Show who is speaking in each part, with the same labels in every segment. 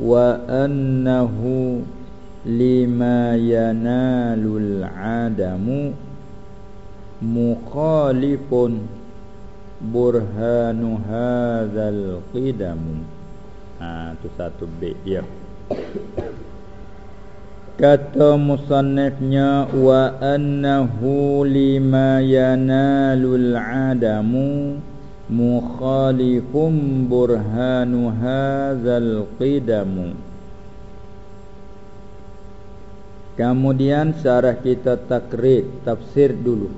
Speaker 1: وأنه لما ينال العدم مخالف برهان هذا القدم ha, tu satu bait dia kata musannifnya wa annahu lima yanalul adamu mukhalifum burhanu hadzal qidamu. Kemudian syarah kita takrid tafsir dulu.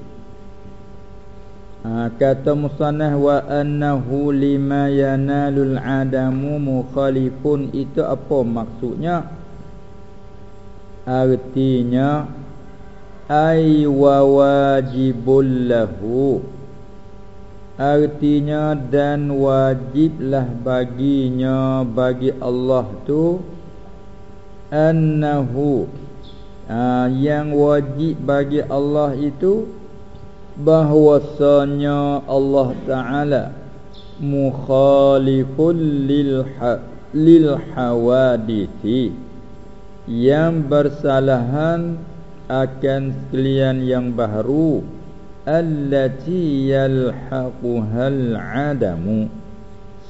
Speaker 1: Ha, kata musannah wa annahu lima yanalul adamu mukhalifun. Itu apa maksudnya? Artinya ay wa wajibul lahu Artinya dan wajiblah baginya bagi Allah tu annahu ha, yang wajib bagi Allah itu bahwasanya Allah taala mukhalifun lil ha, lil hawadithi yang bersalahan akan sekalian yang baru allati yalhaquhal adamu.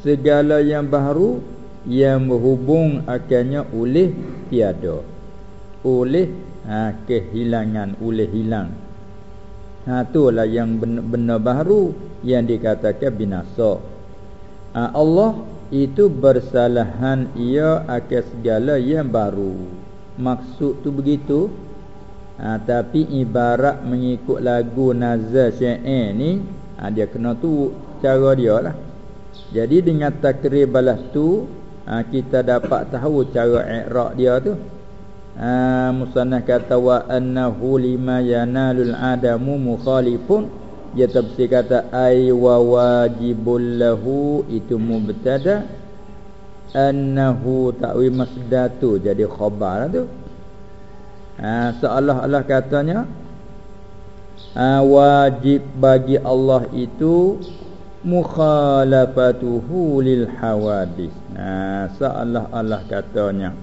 Speaker 1: Segala yang baru yang berhubung akannya oleh tiada. Oleh ha, kehilangan oleh hilang. Ha itulah yang benar baru yang dikatakan binasa. Ha, Allah itu bersalahan ia akan segala yang baru. Maksud tu begitu ha, Tapi ibarat mengikut lagu Nazar Syair ni ha, Dia kena tu cara dia lah. Jadi dengan takrir balas tu ha, Kita dapat tahu cara ikhrak dia tu. Ha, Musanah kata Wa annahu lima yanalul adamu mukhalifun. Dia tafsir kata Ay wa wajibul lahu. Itu mubtada. Annahu ta'wi masdatu Jadi khabar lah tu ha, Seolah-olah katanya ha, Wajib bagi Allah itu Mukhalafatuhu lil hawadis ha, Seolah-olah katanya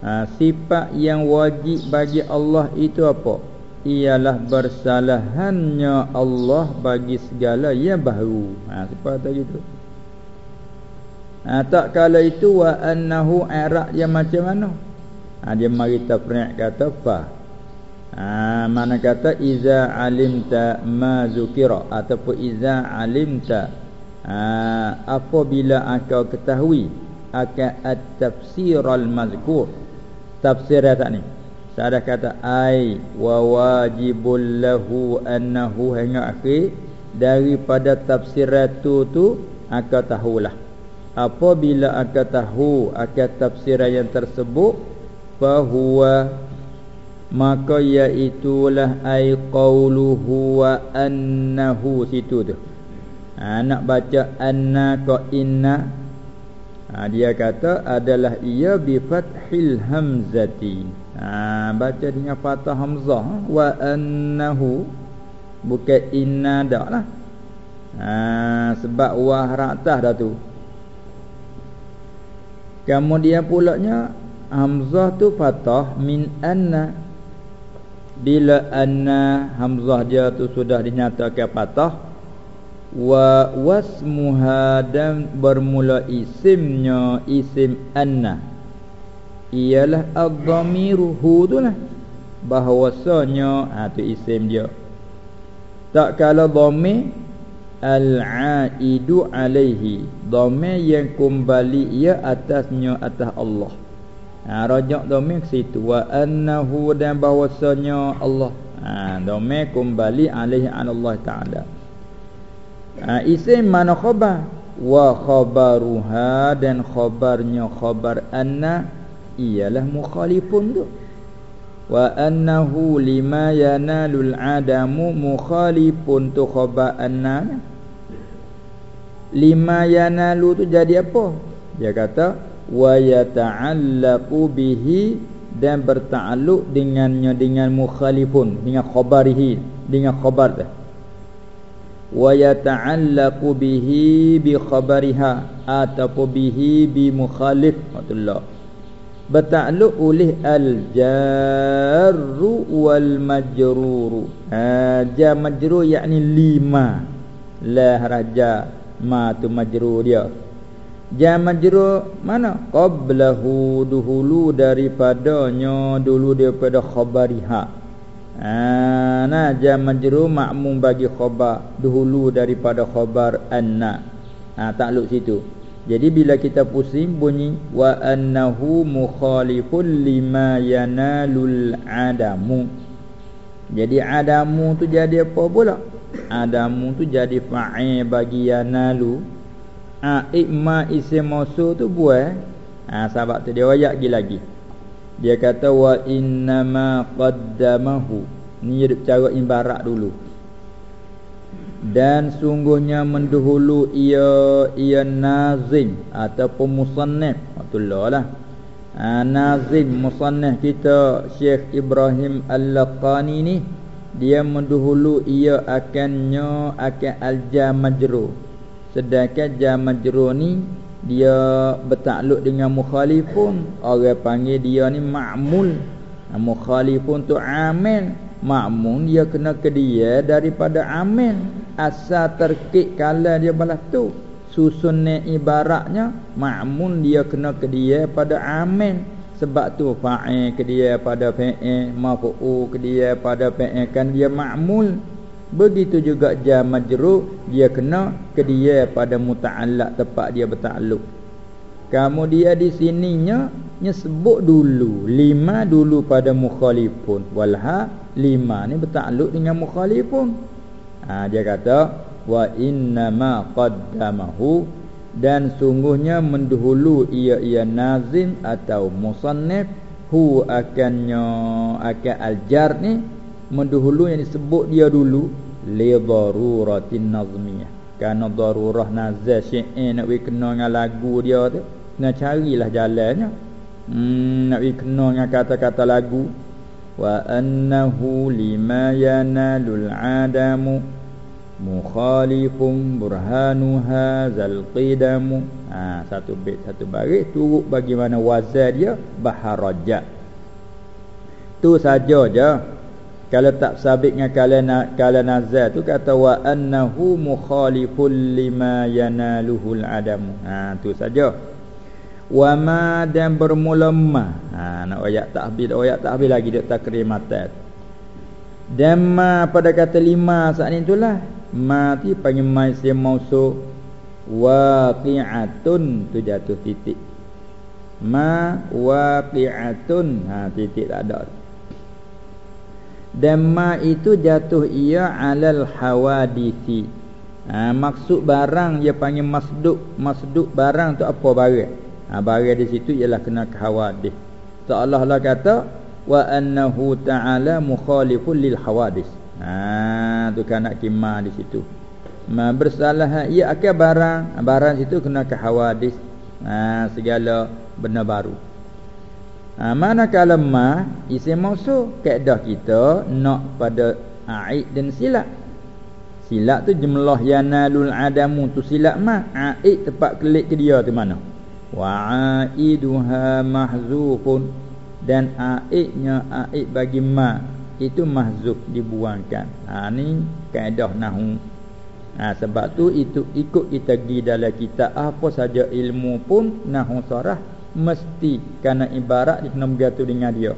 Speaker 1: ha, Sifat yang wajib bagi Allah itu apa? Ialah bersalahannya Allah bagi segala yang baru ha, Sifat tadi itu ha, Tak kala itu Wa annahu arak yang macam mana? Ha, dia mari tafri' kata fa. Ha, mana kata iza alimta ma zukira ataupun iza alimta. Ha, apabila engkau ketahui akan at-tafsir al-mazkur tafsir tak ni? Saya kata ai wa wajibul lahu annahu hingga akhir daripada tafsir itu tu akan tahulah. Apabila akan tahu akan tafsiran yang tersebut fahuwa maka iaitulah ai qauluhu wa annahu situ tu. Ha, nak baca anna ka inna ha, dia kata adalah ia bi fathil hamzati. Ha, baca dengan fathah hamzah wa annahu bukan inna dak lah. Ha, sebab wah ratah dah tu. Kemudian pulaknya Hamzah tu fathah min anna. Bila anna Hamzah dia tu sudah dinyatakan fathah. Wa wasmuha dan bermula isimnya isim anna. Ialah ad-dhamiru hu lah. Bahawasanya ha, tu isim dia. Tak kala dhamir Al-aidu alaihi. Dhamir yang kembali ia atasnya atas Allah Ha rajak domir ke situ. Wa annahu dan bahwasanya Allah. Ha domir kembali alaihi Allah taala. Ha isim mana khabar? Wa khabaruha dan khabarnya khabar anna ialah mukhalifun tu. Wa annahu lima yanalul adamu mukhalifun tu khabar anna lima yanalu tu jadi apa? Dia kata wa yata'allaqu bihi dan bertakluk dengannya dengan mukhalifun dengan khabarihi dengan khabar tu wa yata'allaqu bihi bi khabariha ataupun bihi bi mukhalif maksudlah bertakluk oleh al jarru wal majruru. Ha jar majrur yakni lima. La raja ma tu majrur dia jar majrur mana qablahu duhulu daripadanya dulu daripada khabariha Ha, nah jam majrur makmum bagi khabar dahulu daripada khabar anna. Ha takluk situ. Jadi bila kita pusing bunyi wa annahu mukhalifun lima yanalul adamu. Jadi adamu tu jadi apa pula? Adamu tu jadi fa'il bagi yanalu. Ha ikma isim mausul tu buat. Ha sebab tu dia wayak lagi lagi. Dia kata wa innama qaddamahu. Ni dia cara ibarat dulu. Dan sungguhnya mendahulu ia ia nazim ataupun musannif. Betul lah. Ha, nazim musannif kita Syekh Ibrahim Al-Laqani ni dia mendahulu ia akannya akan al-jam majrur. Sedangkan jam majrur ni dia bertakluk dengan mukhalifun. Orang panggil dia ni ma'mul mukhalifun tu amil ma'mun dia kena ke dia daripada amil asal terkik kala dia balas tu. Susunnya ibaratnya ma'mun dia kena ke dia pada amil sebab tu fa'il ke dia pada fa'il ke dia pada fa'il kan dia ma'mul Begitu juga jar majrur dia kena ke dia pada muta'allaq tempat dia bertakluk. Kamu dia di sininya nyebut dulu lima dulu pada mukhalifun walha lima ni bertakluk dengan mukhalifun. Ha, dia kata wa inna ma qaddamahu dan sungguhnya mendahulu ia ia nazim atau musannif hu akannya akan aljar ni mendahulu yang disebut dia dulu li daruratin nazmiyah. Kerana darurah nazal syi'in nak we kena dengan lagu dia tu nak carilah jalannya. Hmm, nak we kena dengan kata-kata lagu. Wa annahu lima yanalul adamu mukhalifun burhanu hadzal qidamu. Ha satu bait satu baris turut bagaimana wazan dia baharajat tu saja je kalau tak sabit dengan kala kala nazar tu kata wa annahu mukhaliful lima yanaluhul adam. Ha tu saja. Wa ma dan bermula ma ha nak ayat tahbil ayat tahbil lagi dia takrimat dan ma pada kata lima saat ni itulah ma ti panggil ma isim mausu waqi'atun tu jatuh titik. Ma waqi'atun. Ha titik tak ada dan ma itu jatuh ia alal hawadisi. Ha, maksud barang dia panggil masduk. Masduk barang tu apa barang ha, barang di situ ialah kena ke hawadis. So Allah lah kata wa annahu ta'ala mukhalifun lil hawadis. Ha, tu kan nak kima di situ. Ma bersalah ia akan barang. Ha, barang situ kena ke hawadis. Ha, segala benda baru ha, Manakala ma Isim mausul Kaedah kita Nak pada A'id dan silap Silap tu jumlah yanalul adamu tu silap ma A'id tempat kelik ke dia tu mana? Wa'aiduha mahzufun. Dan a'idnya a'id bagi ma Itu mahzuf dibuangkan. Ha, Ni kaedah nahu. Ha, sebab tu itu ikut kita pergi dalam kitab apa saja ilmu pun nahu sarah mesti kerana ibarat kena bergatu dengan dia.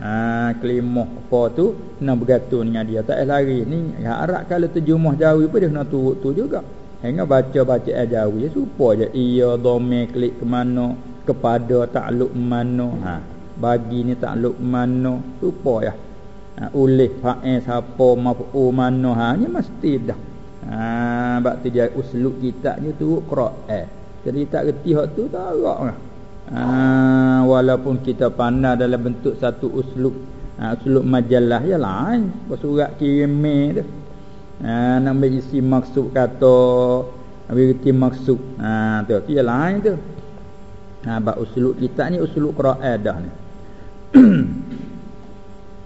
Speaker 1: Ha kelimah apa tu kena bergatu dengan dia. Tak lari ni harap kalau terjemah jauh pun dia kena turut tu juga. Hingga baca-baca jauh ya supaya ia dome klik ke mana kepada takluk mana ha bagi ni takluk mana supaya ha, oleh fa'il siapa mafu mana ha ni mesti dah. Ha bab dia uslub kitabnya tu Quran. Jadi tak reti hak tu tak agak lah. Ah walaupun kita pandai dalam bentuk satu uslub ha, uslub majalah ya lain. Surat kirim tu. Ha, nak ambil isi maksud kata ambil isi maksud. Ha, tu tu ya lain tu. Ha, bab uslub kita ni uslub qiraadah ni.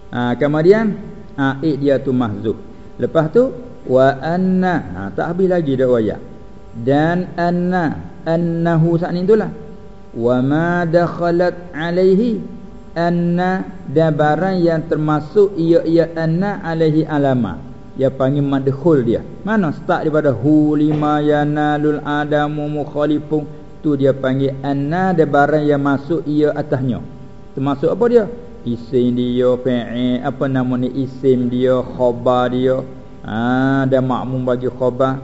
Speaker 1: Ha, kemudian ha, dia tu mahzuf. Lepas tu wa anna. Ha, tak habis lagi dak waya dan anna. Annahu saat ni itulah wa ma dakhalat alaihi anna dan barang yang termasuk ia ia anna alaihi alama. Dia panggil madkhul dia. Mana start daripada hu lima yanalul adamu mukhalifun. Tu dia panggil anna dan barang yang masuk ia atasnya. Termasuk apa dia? Isim dia fa'il apa nama ni isim dia khabar dia. Ha dan makmum bagi khabar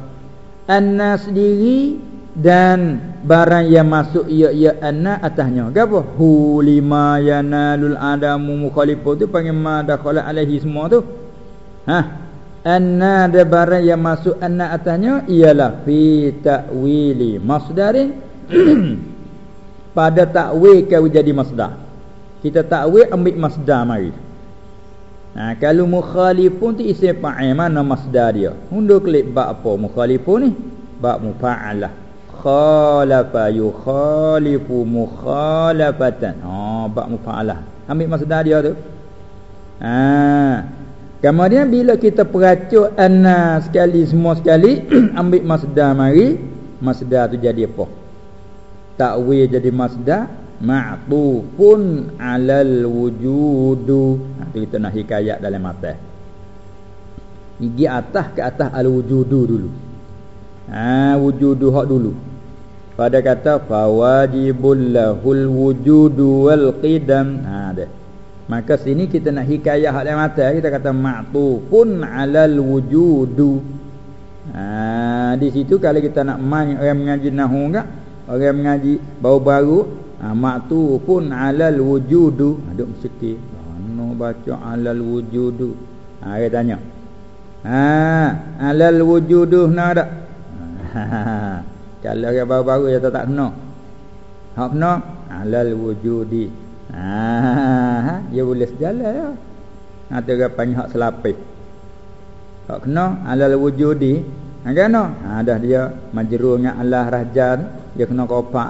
Speaker 1: anna sendiri dan barang yang masuk ia ia anna atasnya. Gapo? Hu lima yanalul adamu mukhalifu. Tu panggil ma dakhala alaihi semua tu. Ha? Anna ada barang yang masuk anna atasnya ialah fi ta'wili masdarin pada takwil kau jadi masdar. Kita takwil ambil masdar mari. Ha kalau mukhalifun tu isim fa'il mana masdar dia? Undur klik bab apa mukhalifun ni? Bab mufa'alah khalafa yukhalifu mukhalafatan. Ha bab mufaalah ambil masdar dia tu. Ha. Kemudian bila kita peracuk anna sekali semua sekali ambil masdar mari masdar tu jadi apa? Takwil jadi masdar ma'tufun 'alal wujudu. Ha tu kita nak hikayat dalam mata. Gigi atas ke atas al wujudu dulu. Ha wujudu hak dulu pada kata fawajibul lahul wujudu wal qidam. Ha dia. Maka sini kita nak hikayah hak dalam mata. Kita kata ma'tufun 'alal wujudu. Ha di situ kalau kita nak main orang mengaji nahwu enggak orang mengaji baru-baru ha, ma'tufun 'alal wujudu. Ha duk mesti mana baca 'alal wujudu? Ha dia tanya. Ha 'alal wujudu nak tak? Ha kalau yang baru-baru dia tak kena. Hak kena alal wujudi. Ha, dia boleh sejalan ya. Nanti orang panggil hak selapis. Hak kena alal wujudi. Ha kena. Ha dah dia majrur dengan Allah rahjan, dia kena kopak.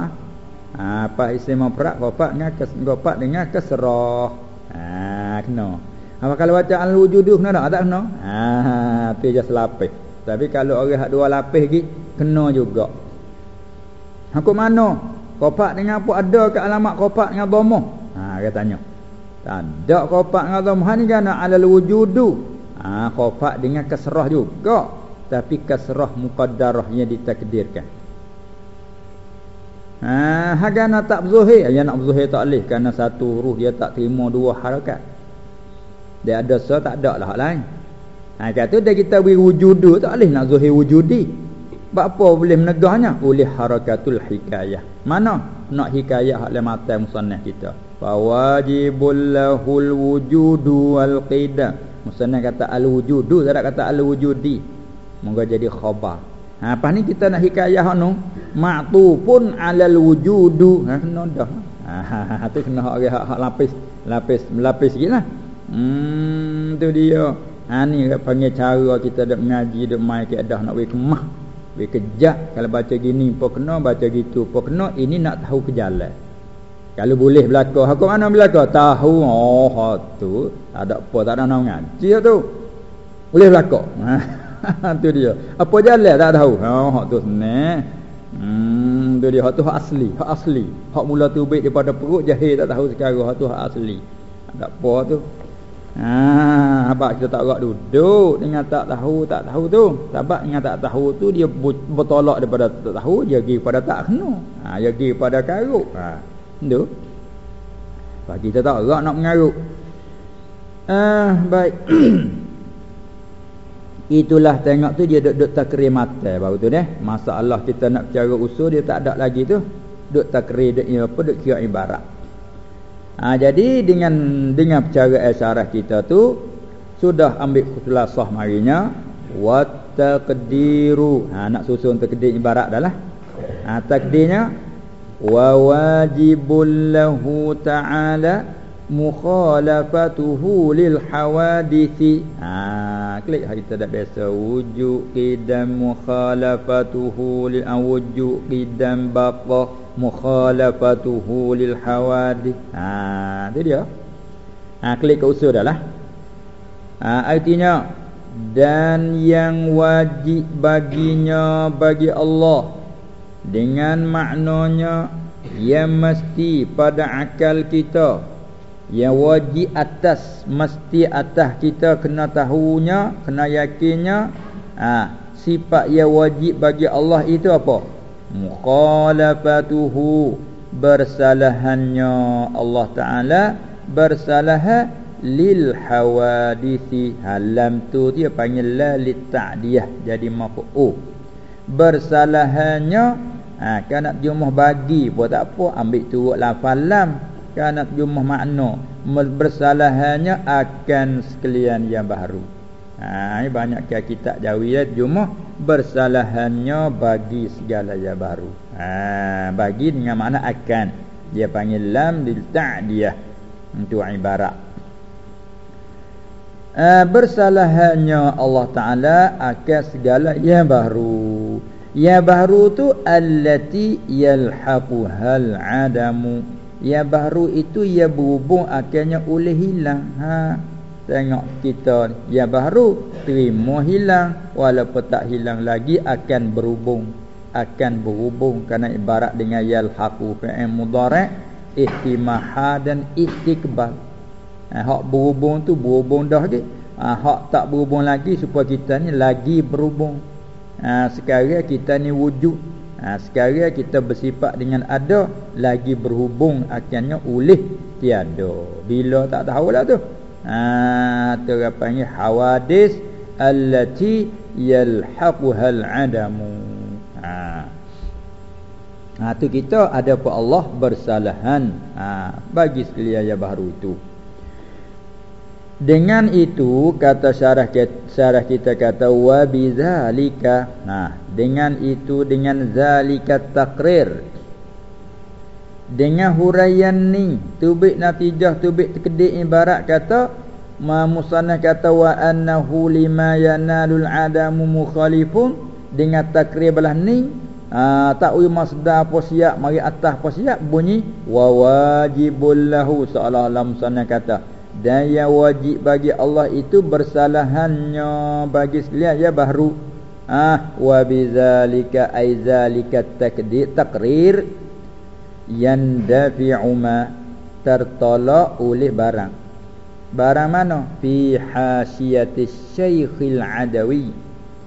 Speaker 1: Ha apa mufrad kopak dengan kes kopak dengan kasrah. Ha kena. Apa kalau baca al wujudu kena tak? Tak kena. Ha tu je selapis. Tapi kalau orang hak dua lapis lagi kena juga. Aku mana? Kopak dengan apa ada ke alamat kopak dengan dhamma? Ha dia tanya. Tak ada kopak dengan dhamma ni kan alal wujudu. Ha kopak dengan kasrah juga. Tapi kasrah muqaddarahnya ditakdirkan. Ha hagana tak zuhir, ya nak zuhir tak leh kerana satu huruf dia tak terima dua harakat. Dia ada so tak ada lah hak lain. Ha kata dia kita beri wujudu tak leh nak zuhir wujudi. Apa boleh menegahnya? Oleh harakatul hikayah. Mana? Nak hikayah hak mata musannah kita. Fawajibul lahul wujudu wal qida. Musannah kata al wujudu, tak kata al wujudi. Moga jadi khabar. Ha apa ni kita nak hikayah anu? Ma'tufun alal wujudu. Ha kena dah. Ha tu kena hak hak, hak lapis, lapis melapis sikitlah. Hmm tu dia. Ha ni panggil cara kita dak mengaji dak mai ke dah nak we kemah. Lebih kejap kalau baca gini pun kena baca gitu pun kena ini nak tahu kejalan. Kalau boleh belaka, aku mana belaka? Tahu oh tu ada apa tak ada nak ngaji tu. Boleh belaka. Ha tu dia. Apa jalan tak tahu. Oh hak tu senang. Hmm tu dia hak tu hak asli, hak asli. Hak mula tu baik daripada perut jahil tak tahu sekarang hak tu hak asli. Ada apa tu? Ha, sebab kita tak gerak duduk dengan tak tahu tak tahu tu. Sebab dengan tak tahu tu dia bertolak daripada tak tahu dia pergi pada tak kena. Ha, dia pergi pada karuk. Ha, tu. Sebab kita tak gerak nak mengaruk. Ah, baik. Itulah tengok tu dia duduk takrir mata baru tu deh. Masalah kita nak cara usul dia tak ada lagi tu. Duduk takrir dia apa duduk kira ibarat. Ha, jadi dengan dengan cara isyarah kita tu sudah ambil khulasah marinya wa taqdiru. Ha nak susun takdir ibarat dah lah. Ha takdirnya wa wajibul lahu ta'ala mukhalafatuhu lil hawadithi ha klik hari kita dah biasa wujud qidam mukhalafatuhu lil wujud qidam baqa mukhalafatuhu lil hawadith. Ha tu dia. Ha klik ke usul dah lah. Ha artinya dan yang wajib baginya bagi Allah. Dengan maknanya yang mesti pada akal kita. Yang wajib atas mesti atas kita kena tahunya kena yakinnya. Ha, sifat yang wajib bagi Allah itu apa mukhalafatuhu bersalahannya Allah taala. Bersalah lil hawadithi halam tu dia panggil la lit ta'diyah. Jadi mafu bersalahannya ha, kan jumlah bagi buat tak apa? Ambil turut lafalam kanat jumlah makna. Bersalahannya akan sekalian yang baru ha ini banyak kitab jawi ya. Jumlah bersalahannya bagi segala yang baru. Ha bagi dengan makna akan. Dia panggil lam lil ta'diyah. Untuk ibarat. Ha, bersalahannya Allah taala akan segala yang baru. Yang baru tu allati yalhaquhal adamu yang baru itu ia berhubung akhirnya oleh hilang. Ha tengok kita yang baru terima hilang. Walaupun tak hilang lagi akan berhubung. Akan berhubung kerana ibarat dengan yal haqu fi'il mudhari' ihtimaha dan istiqbal. Ha, hak berhubung tu berhubung dah je ha, hak tak berhubung lagi supaya kita ni lagi berhubung. Ha, sekarang kita ni wujud. Ha, Sekarang kita bersifat dengan ada Lagi berhubung akhirnya oleh tiada. Bila tak tahu lah tu ha, Itu panggil hawadis Allati yalhaquhal adamu ha. Ha, tu kita ada pun Allah bersalahan ha, Bagi sekalian yang baru itu dengan itu kata syarah kita, syarah kita kata wa bidzalika. Nah, dengan itu dengan zalika takrir. Dengan huraian ni tubik natijah tubik terkedik ibarat kata ma musannah kata wa annahu lima yanalul adamu mukhalifun. Dengan takrir belah ni ha, tak ui masdar apa siap mari atas apa siap bunyi wa wajibul lahu seolah lam musannah kata. Dan yang wajib bagi Allah itu bersalahannya bagi sekalian ya baru. Ah wa bizalika ay zalika takdir taqrir yandafi'u ma tertolak oleh barang. Barang mana? Fi hasiyati syekhil adawi.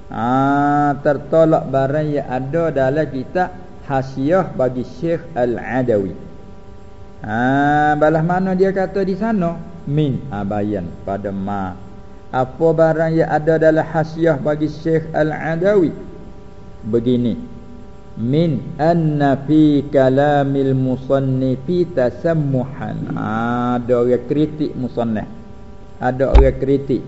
Speaker 1: Ah tertolak barang yang ada dalam kitab hasiah bagi syekh al-adawi. Ah balah mana dia kata di sana? Min abayan pada ma. Apa barang yang ada dalam hasiah bagi Syekh Al-Adawi? Begini min anna fi kalamil musannifi tasammuhan ada orang kritik musannaf ada orang kritik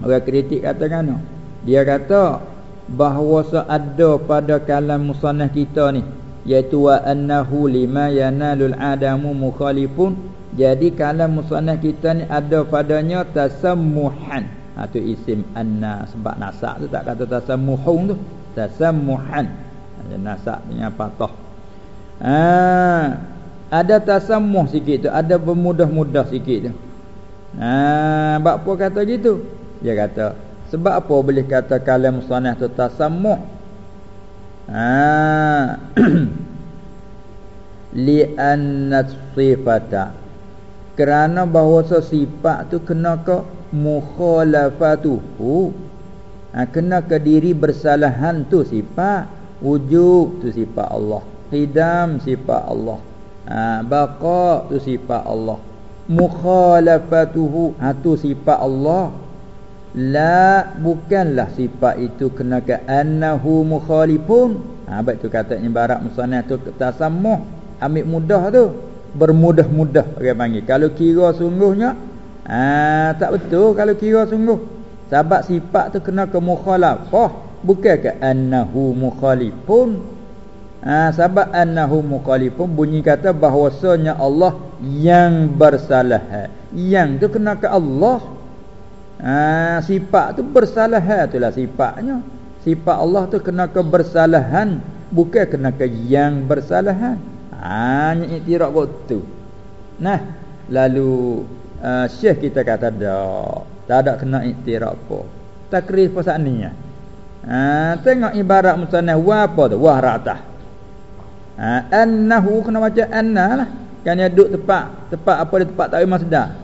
Speaker 1: orang kritik kata kan dia kata bahawa ada pada kalam musannaf kita ni iaitu wa annahu lima yanalul adamu mukhalifun jadi kalau musannaf kita ni ada padanya tasammuhan. Ha tu isim anna sebab nasak tu tak kata tasammuhun tu. Tasammuhan. Ada nasak dengan patah. Ha ada tasammuh sikit tu, ada bermudah-mudah sikit tu. Ha bab apa kata gitu? Dia kata sebab apa boleh kata kalam musannaf tu tasammuh? Ha li anna sifata kerana bahawa sifat tu kena ke mukhalafatuhu ha, kena ke diri bersalahan tu sifat wujud tu sifat Allah. Hidam sifat Allah. Ha, baqa tu sifat Allah. Mukhalafatuhu ha, tu sifat Allah. La bukanlah sifat itu kena ke annahu mukhalifun. Ha baik tu katanya barat musannaf tu tasammuh ambil mudah tu. Bermudah-mudah orang panggil. Kalau kira sungguhnya ah tak betul kalau kira sungguh. Sebab sifat tu kena ke mukhalafah bukan ke annahu mukhalifun? Ha, sebab annahu mukhalifun bunyi kata bahwasanya Allah yang bersalah. Yang tu kena ke Allah. Ha, sifat tu bersalah itulah sifatnya. Sifat Allah tu kena ke bersalahan bukan kena ke yang bersalahan. Hanya ha, iktiraf waktu nah lalu uh, syekh kita kata dak tak ada kena iktiraf apa takrif pasal ni ha, tengok ibarat musannaf wa apa tu? Wah ratah. Ha, annahu kena baca anna lah. Kan dia duduk tempat tempat apa dia tempat takwil masdar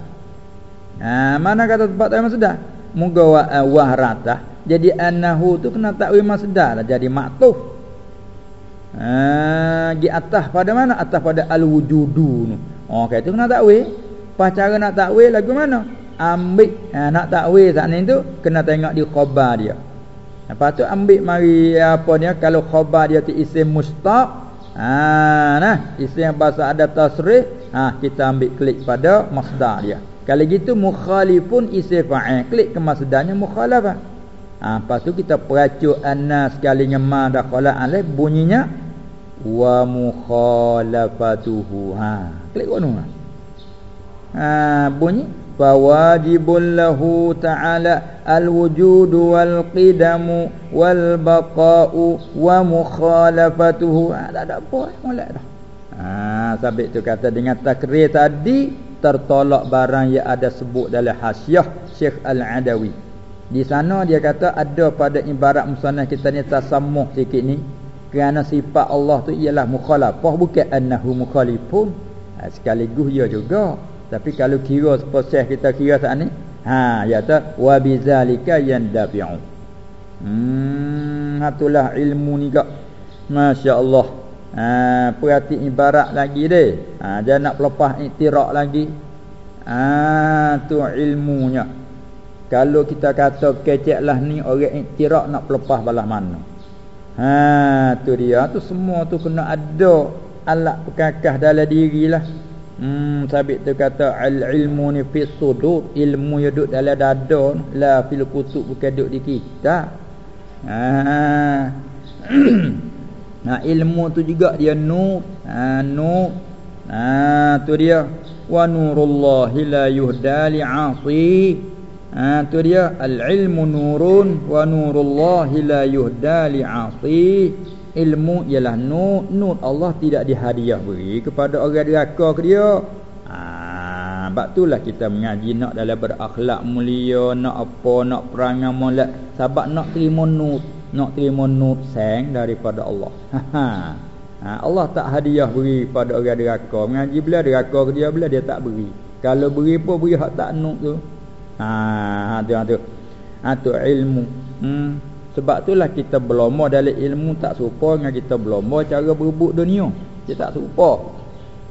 Speaker 1: ha, mana kata tempat takwil masdar moga wa, uh, wah ratah. Jadi annahu tu kena takwil masdar lah. Jadi maktuf ha, di atas pada mana? Atas pada al-wujudu oh kata kena takwil pas cara nak takwil lagu mana? Ambil. Ha, nak takwil saat ni tu kena tengok di khabar dia Lepas tu ambil mari apa dia kalau khabar dia tu isim mustaq. Ha nah, isim bahasa ada tasrih, ha kita ambil klik pada masdar dia. Kalau gitu mukhalifun isim fa'il, klik ke masdarnya mukhalafah. Ha lepas tu kita peracuk anna sekali nyema dakhala alif bunyinya wa mukhalafatuhu. Ha klik kono. Ha bunyi فواجب له تعالى الوجود والقدم والبقاء ومخالفته هذا ada apa molek dah ha sabit tu kata dengan takrir tadi tertolak barang yang ada sebut dalam hasiah Syekh Al-Adawi di sana dia kata ada pada ibarat musannaf kita ni tasammuh sikit ni kerana sifat Allah tu ialah mukhalafah bukan annahu mukhalifun ha, sekaligus ia juga tapi kalau kira proses kita kira saat ni ha ya ta wa bizalika yandafi'u. Hmm itulah ilmu ni gak masya-Allah. Ha perhati ibarat lagi deh. Ha jangan nak lepas iktiraf lagi. Ha tu ilmunya. Kalau kita kata keceklah ni orang iktiraf nak lepas balas mana? Ha tu dia. Tu semua tu kena ada alat pekakah dalam dirilah Hmm sabit tu kata al ilmu ni fi sudur ilmu yang duduk dalam dada la fil kutub bukan duduk di kita. Ha. nah ilmu tu juga dia nur. Ha nur. Ha tu dia wa nurullahi la yuhda li 'asi. Ha tu dia al ilmu nurun wa nurullahi la yuhda li 'asi ilmu ialah nur. Nur Allah tidak dihadiah beri kepada orang deraka ke dia. Ah sebab itulah kita mengaji nak dalam berakhlak mulia nak apa nak perangai molek. Sebab nak terima nur nak terima nur sang daripada Allah. Ha Allah tak hadiah beri pada orang deraka mengaji bila deraka ke dia bila dia tak beri. Kalau beri pun beri hak tak nur tu. Ha tu tu. Ha tu ilmu. Hmm sebab itulah kita berlomba dalam ilmu tak serupa dengan kita berlomba cara berebut dunia. Kita tak serupa.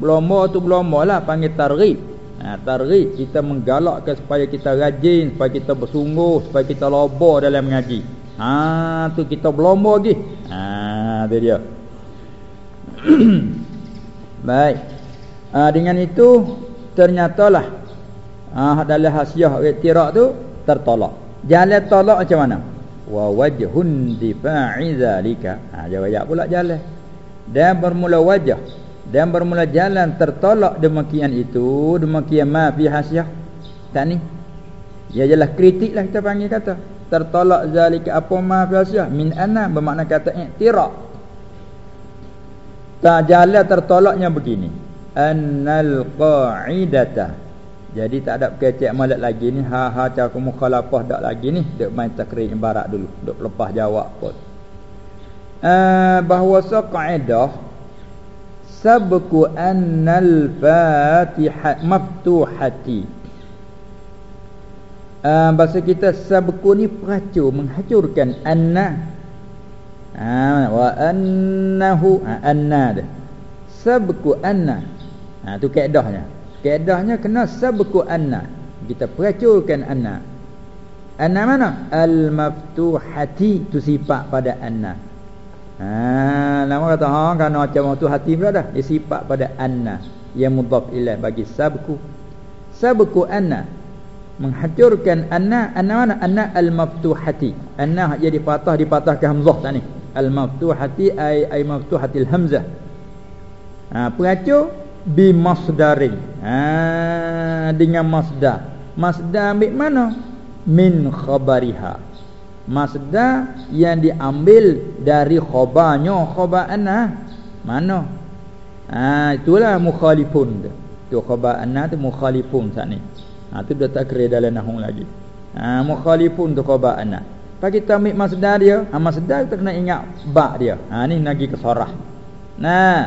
Speaker 1: Berlomba tu berlomba lah panggil targhib. Ha, targhib kita menggalakkan supaya kita rajin, supaya kita bersungguh, supaya kita loba dalam mengaji. Ha tu kita berlomba lagi. Ha tu dia. Baik. Ha, dengan itu ternyatalah ha dalam hasiah iktiraf tu tertolak. Jalan tolak macam mana? Wa wajhun difa'i zalika. Ha jawab pula jalan. Dan bermula wajah. Dan bermula jalan tertolak demikian itu demikian ma fi hasyah tak ni? Ya jelas kritik lah kita panggil kata. Tertolak zalika apa ma fi hasyah min anna bermakna kata i'tiraf tak jalan tertolaknya begini. Annal qa'idata jadi tak ada kecek malat lagi ni. Ha ha cara mukhalafah dak lagi ni dek main takrir ibarat dulu. Dek lepas jawab pun. Uh, bahawa kaedah sabku annal fatihah maftuhati. Uh, bahasa kita sabku ni peracur menghancurkan anna. Uh, wa annahu uh, anna sabku anna. Ha uh, tu kaedahnya Kaedahnya kena sabku anna. Kita peracurkan anna. Anna mana? Al-maftuhati tu sifat pada anna. Ha, nama kata ha kan macam tu hati dah. Dia sifat pada anna yang mudhaf ilaih bagi sabku. Sabku anna menghancurkan anna anna mana? Anna al-maftuhati. Anna jadi patah dipatahkan hamzah tak ni. al-maftuhati ay ay maftuhatil hamzah ha pengacu bi masdarin ha dengan masdar. Masdar ambil mana? Min khabariha. Masdar yang diambil dari khabarnya. Khabar anna mana? Ha itulah mukhalifun tu khabar anna tu mukhalifun sat ni. Ha tu dah tak kira dalam nahwu lagi. Ha mukhalifun tu khabar anna Bagi kita ambil masdar dia, ha, masdar kita kena ingat ba dia. Ha ni lagi kesorah. Nah,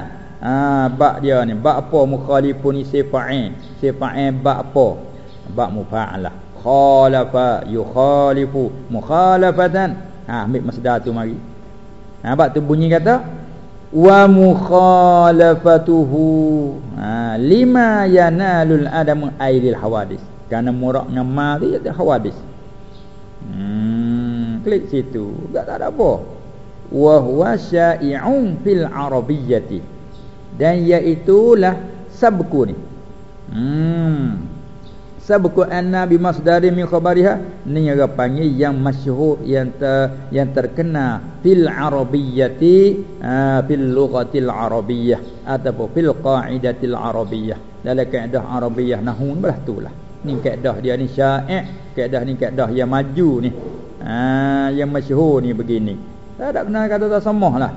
Speaker 1: ha ba dia ni, ba apa mukhalifun isi fa'il. Isi fa'il ba apa? Ba mufa'alah. Khalafa yukhalifu mukhalafatan. Ha ambil masdar tu mari. Ha ba tu bunyi kata wa mukhalafatuhu ha, lima yanalul adamu aidil hawadis. Karena murak nama dia hawadis. Hmm klik situ tak ada apa wa huwa syai'un fil arabiyyati dan iaitulah sabku ni. Hmm. Sabku anna bi masdari min khabariha. Ni orang panggil yang masyhur yang ter, yang terkena fil arabiyyati uh, fil lughatil arabiyyah ataupun fil qa'idatil arabiyyah. Dalam kaedah arabiyyah nahun belah tulah ni kaedah dia ni syai' kaedah ni kaedah yang maju ni. Ha, Yang masyhur ni begini. Tak ada kena kata tak semua lah.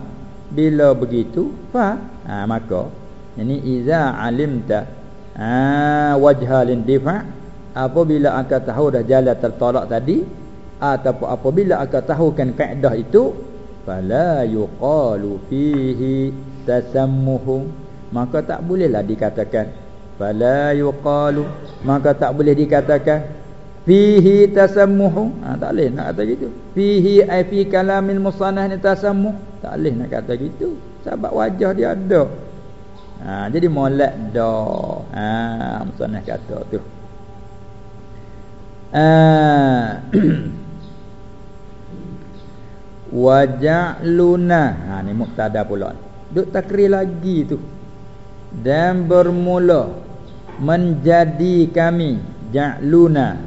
Speaker 1: Bila begitu fa, ha, Maka. Ini iza alimta ha, Wajha lindifa Apabila akan tahu dah jalan tertolak tadi Ataupun apabila akan tahu kan kaedah itu Fala yuqalu fihi tasammuhu Maka tak bolehlah dikatakan Fala yuqalu. Maka tak boleh dikatakan fihi tasammuhu ha, tak boleh nak kata gitu. Fihi ai fi kalamil musannah ni tasammuh. Tak boleh nak kata gitu sebab wajah dia ada. Ha, jadi molek dah ha musannah kata tu. Ha. Waja'luna. Ha ni muktada pula. Duk takrir lagi tu. Dan bermula. Menjadi kami. Ja'luna.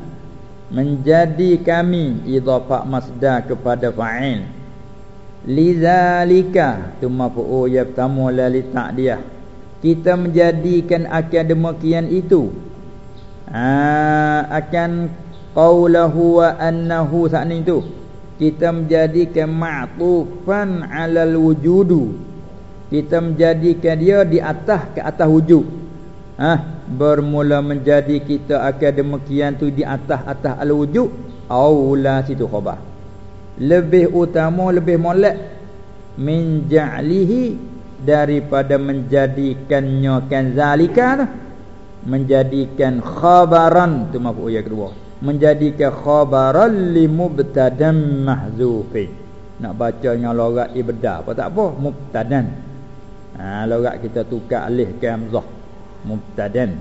Speaker 1: Menjadi kami. Idhafah masdar kepada fa'il lizalika. Tumafu yaftamu lali ta'diyah kita menjadikan akan demikian itu. Ha, akan qaulahu wa annahu sa'ni itu kita menjadikan ma'tufan 'alal wujudu. Kita menjadikan dia di atas ke atas wujud. Ha bermula menjadi kita akan demikian tu di atas-atas al-wujud. Aula situ khabar lebih utama lebih molek min ja'lihi daripada menjadikannya kan zalika tu. Menjadikan khabaran tu maf'ul yang kedua. Menjadikan khabaran li mubtadam mahzufin. Nak bacanya logat ibda apa tak apa mubtadan. Ha logat kita tukar alih ke hamzah. Mubtadan.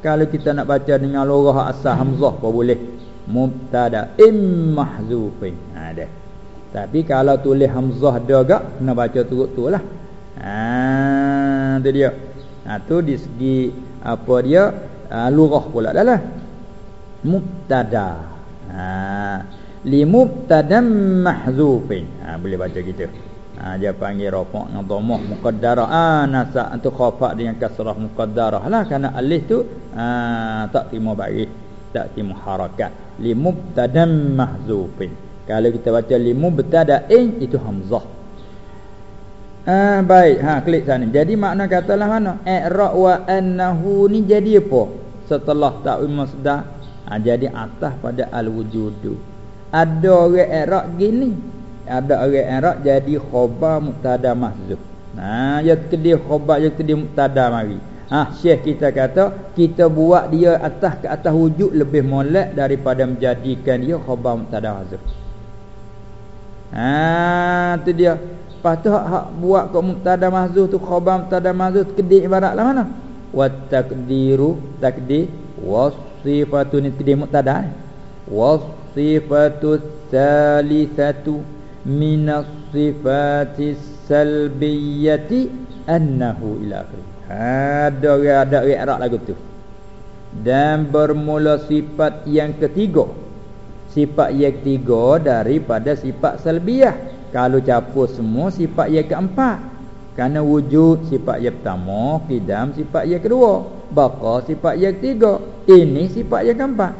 Speaker 1: Kalau kita nak baca dengan lorah asal hamzah apa boleh mubtada im mahzufin. Ha dah tapi kalau tulis hamzah dah gak kena baca turut tu lah. Ha tu dia. Ha tu di segi apa dia? Ha, lurah pula dah lah. Mubtada. Ha li mubtadam mahzufin. Ha boleh baca kita. Ha, dia panggil rafa' dengan dhammah muqaddarah. Ah nasa untuk khafa dengan kasrah muqaddarah lah. Kerana alif tu ha, tak terima baris tak terima harakat li mubtadam mahzufin kalau kita baca li mubtada'in itu hamzah Ah baik ha klik sana. Jadi makna katalah mana? I'ra wa annahu ni jadi apa? Setelah ta'wil masdar ha, jadi atas pada al-wujudu. Ada orang i'ra gini ada orang Arab jadi khabar mubtada mahzuf. Nah, ya kedi khabar ya kedi mubtada mari. Ah, ha, syekh kita kata kita buat dia atas ke atas wujud lebih molek daripada menjadikan dia khabar mubtada mahzuf. Ha, tu dia. Lepas tu hak, hak buat kau mubtada mahzuf tu khabar mubtada mahzuf kedi ibaratlah mana? Wa takdiru takdir wasifatu ni kedi mubtada. Wasifatu thalithatu minas sifatis salbiyati annahu ila. Ada ada i'rab lagu tu. Dan bermula sifat yang ketiga. Sifat yang ketiga daripada sifat salbiyah. Kalau campur semua sifat yang keempat. Kerana wujud sifat yang pertama, qidam sifat yang kedua, baqa sifat yang ketiga. Ini sifat yang keempat.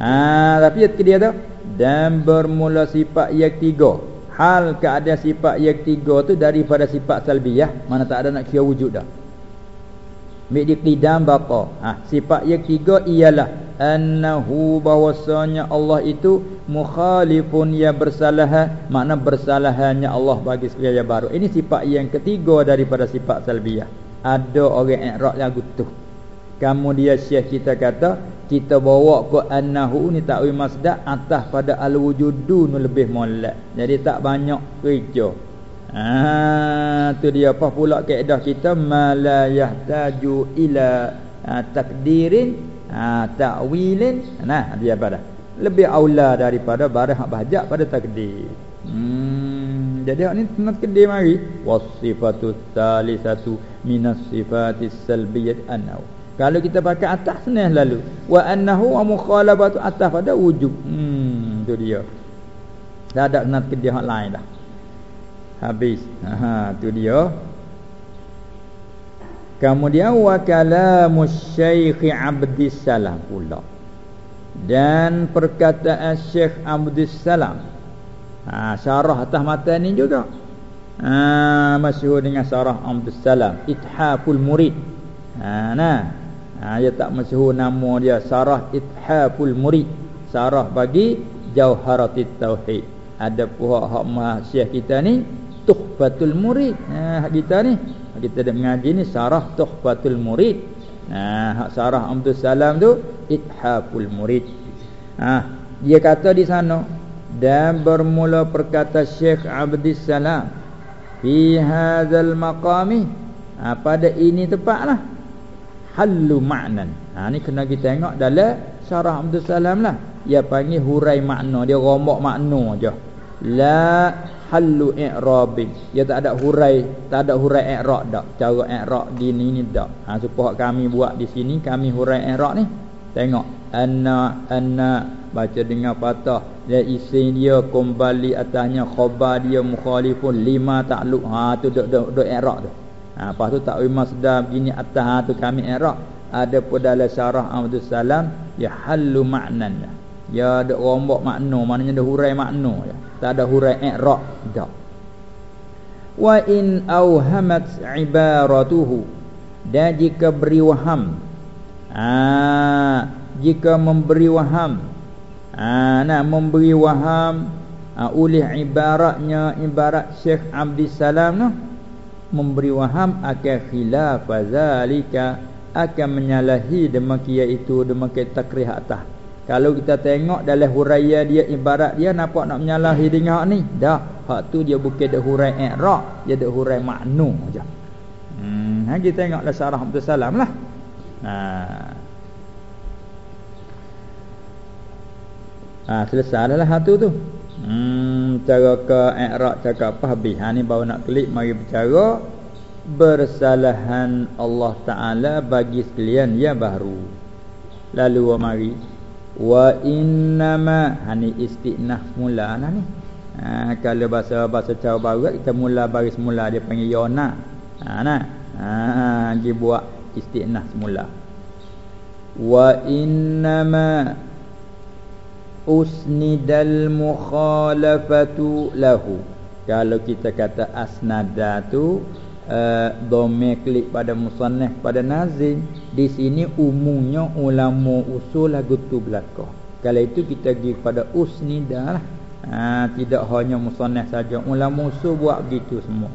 Speaker 1: Ah, ha, tapi dia tu dan bermula sifat yang ketiga. Hal keadaan sifat yang ketiga tu daripada sifat salbiyah, mana tak ada nak kira wujud dah. Mik di qidam baqa. Ha, sifat yang ketiga ialah annahu bahwasanya Allah itu mukhalifun ya bersalah. Makna bersalahannya Allah bagi sekalian baru. Ini sifat yang ketiga daripada sifat salbiyah. Ada orang i'rab yang gutuh. Kemudian syekh kita kata kita bawa ke annahu ni takwil masdar atas pada al wujudu lebih molek. Jadi tak banyak kerja ah tu dia apa pula kaedah kita? Mala yahtaju ila ha, takdirin ha, ta'wilin. Nah dia apa dah? Lebih aula daripada barang hak bahajak pada takdir. Hmm jadi hak ni nak takdir mari. Wasifatu salisatu minas sifatis salbiyyah anau kalau kita pakai atas senang lalu wa annahu wa mukhalafatu atas pada wujub. Hmm tu dia. Dah ada nak takdir hak lain dah habis ha tu dia Kemudian wa kalamus Syekh Abdus Salam pula. Dan perkataan Syekh Abdus Salam. Ha syarah atas mata ni juga. Ha masyhur dengan syarah Abdus Salam, Ithaful Murid. Ha nah. Ha dia tak masyhur nama dia syarah Ithaful Murid. Syarah bagi Jauharatit Tauhid. Ada puak hak Syekh kita ni Tuhfatul Murid. Ha kita ni. Kita dah mengaji ni sarah tuhfatul murid. Nah hak sarah Abdul Salam tu ithaful murid. Ah dia kata di sana dan bermula perkata Syekh Abdul Salam fi hadzal maqami. Ha, pada ini tepatlah. Halu ma'nan. Ha ni kena kita tengok dalam sarah Abdul Salam lah. Dia panggil hurai makna. Dia rombak makna aja la halu i'rabin. Dia tak ada hurai tak ada hurai i'rab dak. Cara i'rab di ni ni dak. Ha supaya kami buat di sini kami hurai i'rab ni. Tengok. Anna anna. Baca dengan patah. Dia isi dia kembali atasnya khabar dia mukhalifun lima takluk. Ha tu dok dok dok i'rab tu. Ha lepas tu takwil masdar begini atas ha tu kami i'rab ada pun dalam syarah Abdul Salam ya halu maknanya ya ada rombak makna maknanya ada hurai makna ya tak ada hurai i'rab dak wa in awhamat ibaratuhu. Dan jika beri waham. Ah jika memberi waham. Ah nah memberi waham ha, oleh ibaratnya ibarat Syekh Abdul Salam noh memberi waham akan khilaf zalika akan menyalahi demikian itu demikian takrih atas kalau kita tengok dalam huraian dia ibarat dia nampak nak menyalahi dengan hak ni. Dah, hak tu dia bukan dak hurai i'rab, dia dak hurai makna aja. Hmm, ha kita tengoklah syarah Abdul Salam lah. Ha. Ha selesai dah satu tu. Hmm, cara ke i'rab cakap apa habis. Ha ni baru nak klik mari bercara bersalahan Allah Taala bagi sekalian yang baru. Lalu mari wa innama hani istinah mula nah ni. Ha, kalau bahasa bahasa cara baru kita mula baris mula dia panggil yona. Ha nah. Ha dia buat istinah semula. Wa innama usnidal mukhalafatu lahu. Kalau kita kata asnada tu uh, domir klik pada musannaf pada nazim di sini umumnya ulama usul lagu tu belaka kalau itu kita pergi pada usnidah lah. Ha, tidak hanya musannaf saja ulama usul buat begitu semua.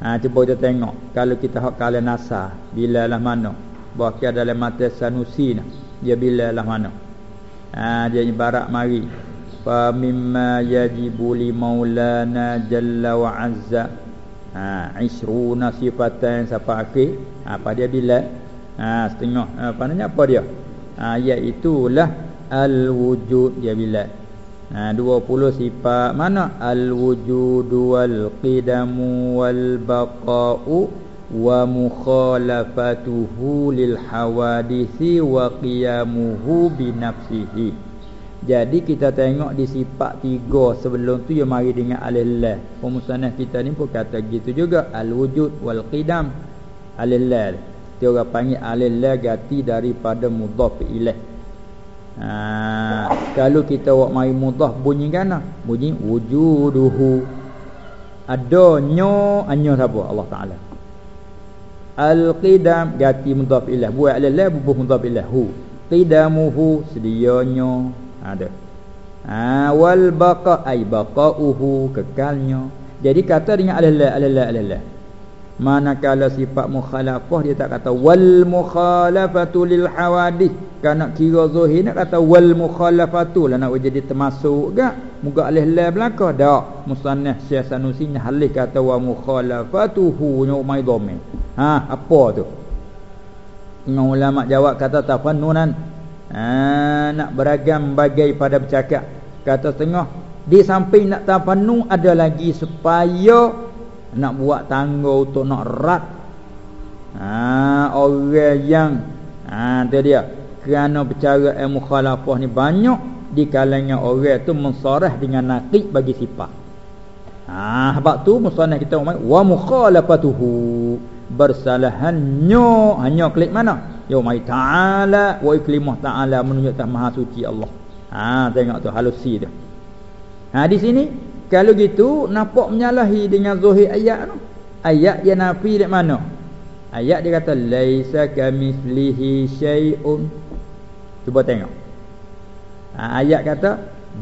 Speaker 1: Ha, cuba kita tengok kalau kita hak kala nasa bila lah mana? Bahkan dalam mata sanusi nah, dia bila lah mana? Ha, dia ibarat mari. Fa mimma yajibu li maulana jalla wa azza ha isruna sifatan sampai akhir ha, apa dia bila ha setengah. Apa namanya apa dia? Ha iaitu lah al wujud dia bila ha 20 sifat. Mana? Al wujud wal qidamu wal baqa'u wa mukhalafatuhu lil hawadisi wa qiyamuhu bi nafsihi jadi kita tengok di sifat tiga sebelum tu yang mari dengan alillah. Pemusnah kita ni pun kata gitu juga. Al-wujud wal qidam. Alillah. Dia orang panggil alillah ganti daripada mudhaf ilaih. Ha, kalau kita buat mari mudhaf bunyi kan bunyi wujuduhu. Adanya hanya siapa? Allah Taala. Al-qidam ganti mudhaf ilaih buat alillah bubuh mudhaf ilaih hu. Qidamuhu sedianya ada. Ha, wal baqa ai baqauhu kekalnya. Jadi kata dengan alallah alallah alallah manakala sifat mukhalafah dia tak kata wal mukhalafatu lil hawadith. Kan kira zahir nak kata wal mukhalafatu lah nak jadi termasuk gak? Muka alallah belaka. Dak musannaf syekh sanusi halih kata wa mukhalafatuhu nyumai dhamin ha apa tu? Ulama jawab kata tafannunan ha, nak beragam bagai pada bercakap. Kata setengah di samping nak tapanu ada lagi supaya nak buat tangga untuk nak rat. Ha, orang yang ha, tu dia. Kerana bercara ilmu khalafah ni banyak di kalangan orang tu mensarah dengan naqib bagi sifat. Ha, sebab tu musannah kita wa mukhalafatuhu bersalahannya hanya klik mana? Yaumai ta'ala. Wa iklimah ta'ala menunjukkan maha suci Allah. Ha tengok tu halusi tu ha di sini kalau gitu nampak menyalahi dengan zahir ayat tu. Ayat yang nafi di mana? Ayat dia kata laisa kamithlihi syai'un. Cuba tengok. Ha, ayat kata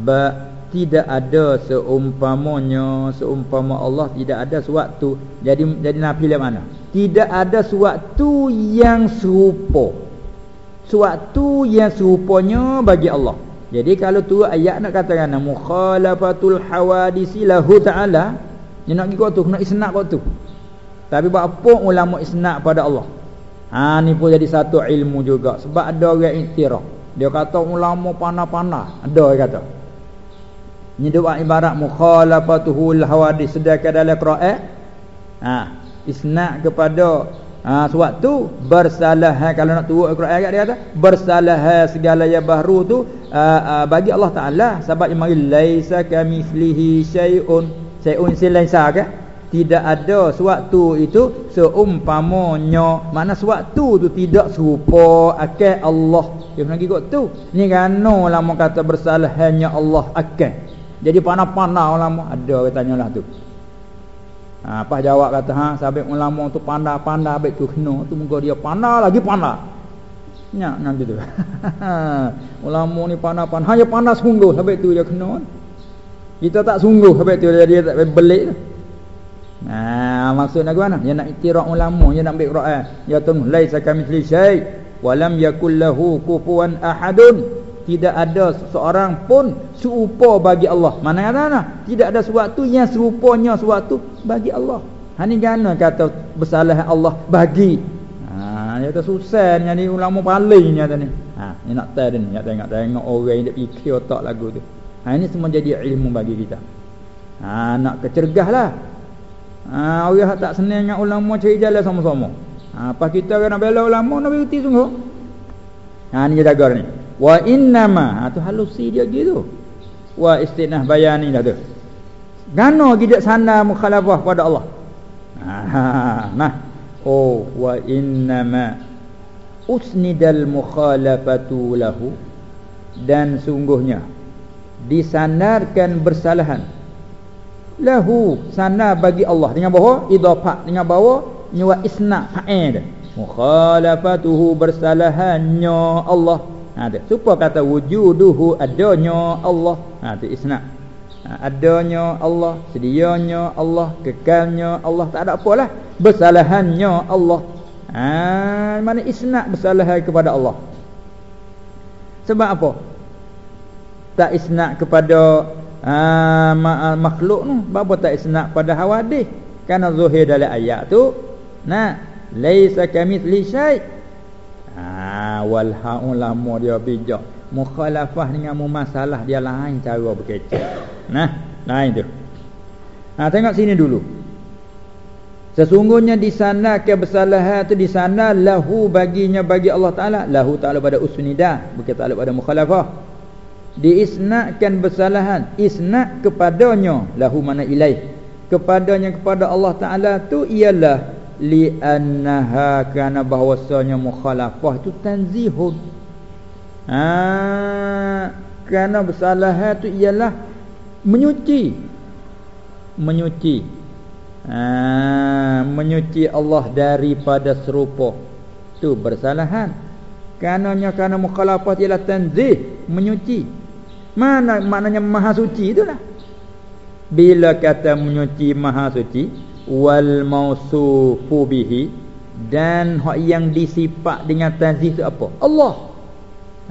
Speaker 1: ba tidak ada seumpamanya seumpama Allah tidak ada suatu jadi jadi nafi di mana? Tidak ada suatu yang serupa. Suatu yang serupanya bagi Allah. Jadi kalau tu ayat nak katakan mukhalafatul hawadisi lahu ta'ala dia nak pergi tu nak isnak kau tu. Tapi buat apa ulama isnak pada Allah? Ha ni pun jadi satu ilmu juga. Sebab ada orang iktiraf. Dia kata ulama panah-panah ada dia kata ni doa ibarat mukhalafatuhul hawadis sedekah dalam Quran? Ha. Isnad kepada ha, suatu bersalah. Ha, kalau nak turut Al-Quran agak dia kata bersalah segala yang baru tu ha, ha, bagi Allah Taala. Sebab yang laisa kamithlihi syai'un. Syai'un silaisa ke? Tidak ada. Suatu itu seumpamanya mana suatu tu tidak serupa akan Allah. Dia pernah ikut tu. Ni kerana lama kata bersalah hanya Allah akan jadi panah-panah ulama ada orang tanyalah tu Ha, apa jawab kata ha sabit ulama tu pandai-pandai abik tu kena tu muka dia pandai lagi pandai. Nyak nang gitu. ulama ni pandai-pandai hanya pandai sungguh sabit tu dia kena. Kita tak sungguh sabit tu dia, dia tak belik. Nah, maksud nak mana? Dia nak iktiraf ulama, dia nak ambil Quran. Ya tun laisa kamitsli syai' wa lam yakul lahu kufuwan ahadun tidak ada seorang pun serupa bagi Allah. Mana kata mana? Tidak ada sesuatu yang serupanya sesuatu bagi Allah. Ha ni gana kata bersalah Allah bagi. Ha dia kata susah ni ulama paling ni ni. Ha ni nak tahu ni, nak tengok tengok orang yang fikir otak lagu tu. Ha ini semua jadi ilmu bagi kita. Ha nak kecergahlah. Ha orang tak senang dengan ulama cari jalan sama-sama. Ha apa kita kena bela ulama nak berhenti sungguh. Ha ni jaga ni wa innama ha tu halusi dia gitu wa istinah bayani dah tu. Gano gidak sana mukhalafah pada Allah. Ha nah. Oh wa innama usnidal mukhalafatu lahu. Dan sungguhnya disandarkan bersalahan. Lahu sana bagi Allah. Dengan bahawa idafah. Dengan bahawa nyuwa isna fa'il. Mukhalafatuhu bersalahannya Allah Ha tu. Supaya kata wujuduhu adanya Allah. Ha tu isnad. Ha, adanya Allah, sedianya Allah, kekalnya Allah, tak ada apalah. Bersalahannya Allah. Ha mana isnad bersalahan kepada Allah. Sebab apa? Tak isnad kepada ha, makhluk tu. Bapa tak isnad pada hawadih. Karena zuhir dalam ayat tu, nah, laisa kamitsli syai' Ha wal ulama dia bijak. Mukhalafah dengan mumasalah dia lain cara berkecek. Nah, lain tu. Ha tengok sini dulu. Sesungguhnya di sana kebersalahan itu di sana lahu baginya bagi Allah Taala, lahu Taala pada usnida, bukan Taala pada mukhalafah. diisnadkan bersalahan isnad kepadanya lahu mana ilaih kepadanya kepada Allah Taala tu ialah li annaha kana bahwasanya mukhalafah. Tu tanzihun. Ha kerana bersalahan tu ialah menyuci. Menyuci. Ha, menyuci Allah daripada serupa. Tu bersalahan. Karenanya kerana mukhalafah ialah tanzih menyuci. Mana maknanya maha suci itulah. Bila kata menyuci maha suci wal mausufu bihi dan hak yang disifat dengan tanzih itu apa? Allah.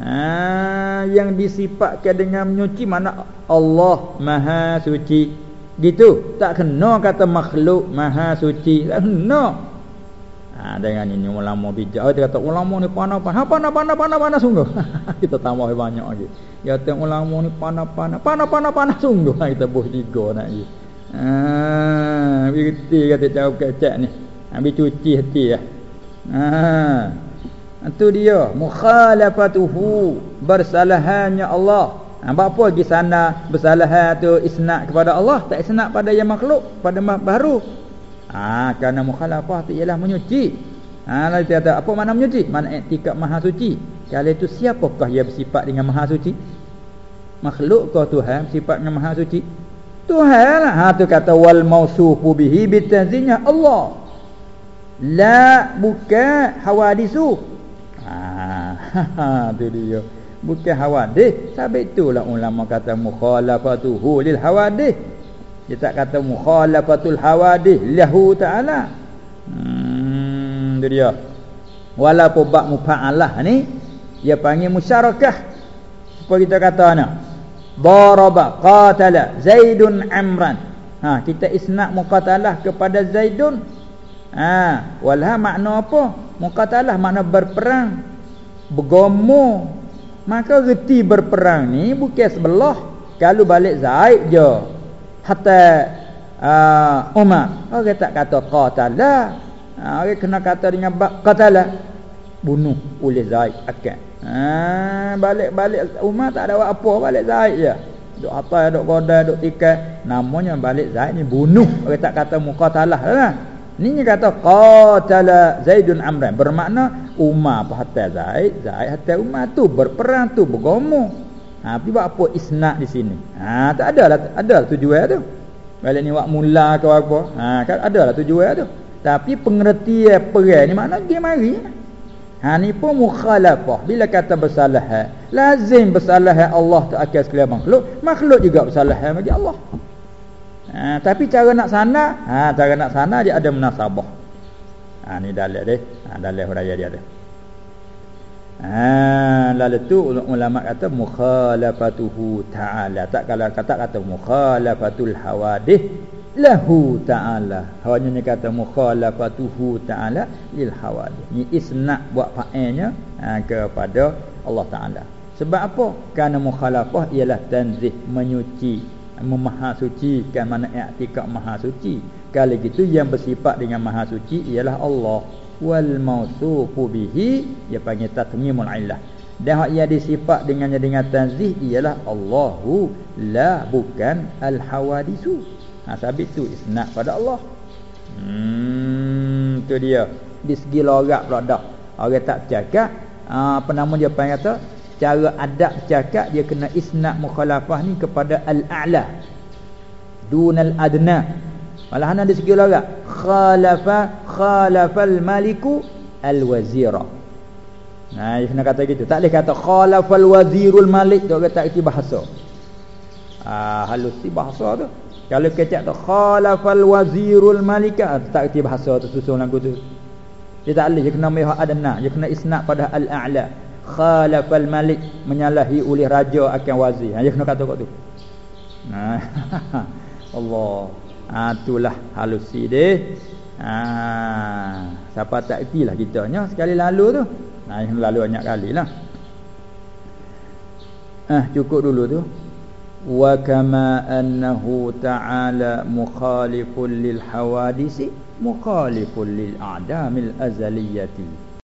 Speaker 1: Ha, yang disifatkan dengan menyuci mana Allah maha suci. Gitu. Tak kena kata makhluk maha suci. Tak kena. Ha, dengan ini ulama bijak. Oh, dia kata ulama ni panah-panah. Ha, panah-panah-panah-panah sungguh. kita tambah banyak lagi. Dia kata ulama ni panah-panah. Panah-panah-panah sungguh. Ha, kita buh tiga nak lagi. Ha, berhenti kata jawab kecek ni. Ambil cuci hati ya. Ha. Itu dia. Mukhalafatuhu. Bersalahannya Allah. Ha, apa lagi sana bersalahan tu isnak kepada Allah. Tak isnak pada yang makhluk. Pada baru. Ah, kerana mukhalafah tu ialah menyuci. Ha lalu dia kata apa makna menyuci? Mana etika maha suci. Kalau itu siapakah yang bersifat dengan maha suci? Makhluk kau Tuhan bersifat dengan maha suci? Tuhan lah. Ha tu kata wal mausufu bihi bitanzinya Allah. La buka hawadisu. Ha, tu dia. Bukan hawadis. Sebab itulah ulama kata mukhalafatuhu lil hawadis. Dia tak kata mukhalafatul hawadih lahu ta'ala. Hmm, itu dia. Walaupun bab mufa'alah ni dia panggil musyarakah. Apa kita kata ana? Daraba qatala Zaidun Amran. Ha, kita isnad muqatalah kepada Zaidun. Ha, walha makna apa? Muqatalah makna berperang. Bergomo. Maka reti berperang ni bukan sebelah. Kalau balik Zaid je hatta uh, Umar orang tak kata qatala uh, orang kena kata dengan qatala bunuh oleh Zaid akan uh, balik-balik Umar tak ada apa balik Zaid je duk apa duk goda duk tikai namanya balik Zaid ni bunuh orang tak kata muqatalah lah ni ni kata qatala Zaidun Amran bermakna Umar apa hatta Zaid Zaid hatta Umar tu berperang tu bergomo Ha, tapi buat apa isnad di sini? Ha, tak ada lah, ada lah tujuan tu. Balik ni buat mula ke apa? Ha, kan ada lah tujuan tu. Tapi pengertian perang ni mana dia mari. Ha ni pun mukhalafah. Bila kata bersalah, lazim bersalah Allah tu akan sekalian makhluk, makhluk juga bersalah bagi Allah. Ha, tapi cara nak sana, ha cara nak sana dia ada munasabah. Ha ni dalil dia. Ha dalil huraya dia ada. Ha lalu tu ulama kata mukhalafatuhu ta'ala. Tak kalau kata kata mukhalafatul hawadih lahu ta'ala. Hanya ni kata mukhalafatuhu ta'ala lil hawadih. Ni isnad buat fa'ilnya ha, kepada Allah Taala. Sebab apa? Karena mukhalafah ialah tanzih menyuci memaha suci kan mana i'tikad maha suci. Kalau gitu yang bersifat dengan maha suci ialah Allah wal mausufu bihi dia panggil tatmimul illah. Dan hak yang disifat dengannya dengan tanzih ialah Allahu la bukan al hawadisu ha sabit tu isnad pada Allah. Hmm tu dia. Di segi logat pula dah. Orang tak cakap ha, apa nama dia panggil kata? Cara adab cakap dia kena isnad mukhalafah ni kepada al a'la dunal adna Malahan ada segi logat. Khalafa khalafal maliku al-wazira. Nah, dia kena kata gitu. Tak boleh kata khalafal wazirul malik tu kata itu bahasa. Ah, halus si bahasa tu. Kalau kecak tu khalafal wazirul malika ah, tak erti bahasa tu susun lagu tu. Dia tak boleh dia kena mihak adna, dia kena isnad pada al-a'la. Khalafal malik menyalahi oleh raja akan wazir. Ha, dia kena kata kat tu. Nah. Allah ha, itulah halusi dia ha, siapa tak erti lah kita nya sekali lalu tu. Ha, yang lalu banyak kali lah. Ah cukup dulu tu. Wa kama annahu ta'ala mukhalifun lil hawadisi mukhalifun lil a'damil azaliyati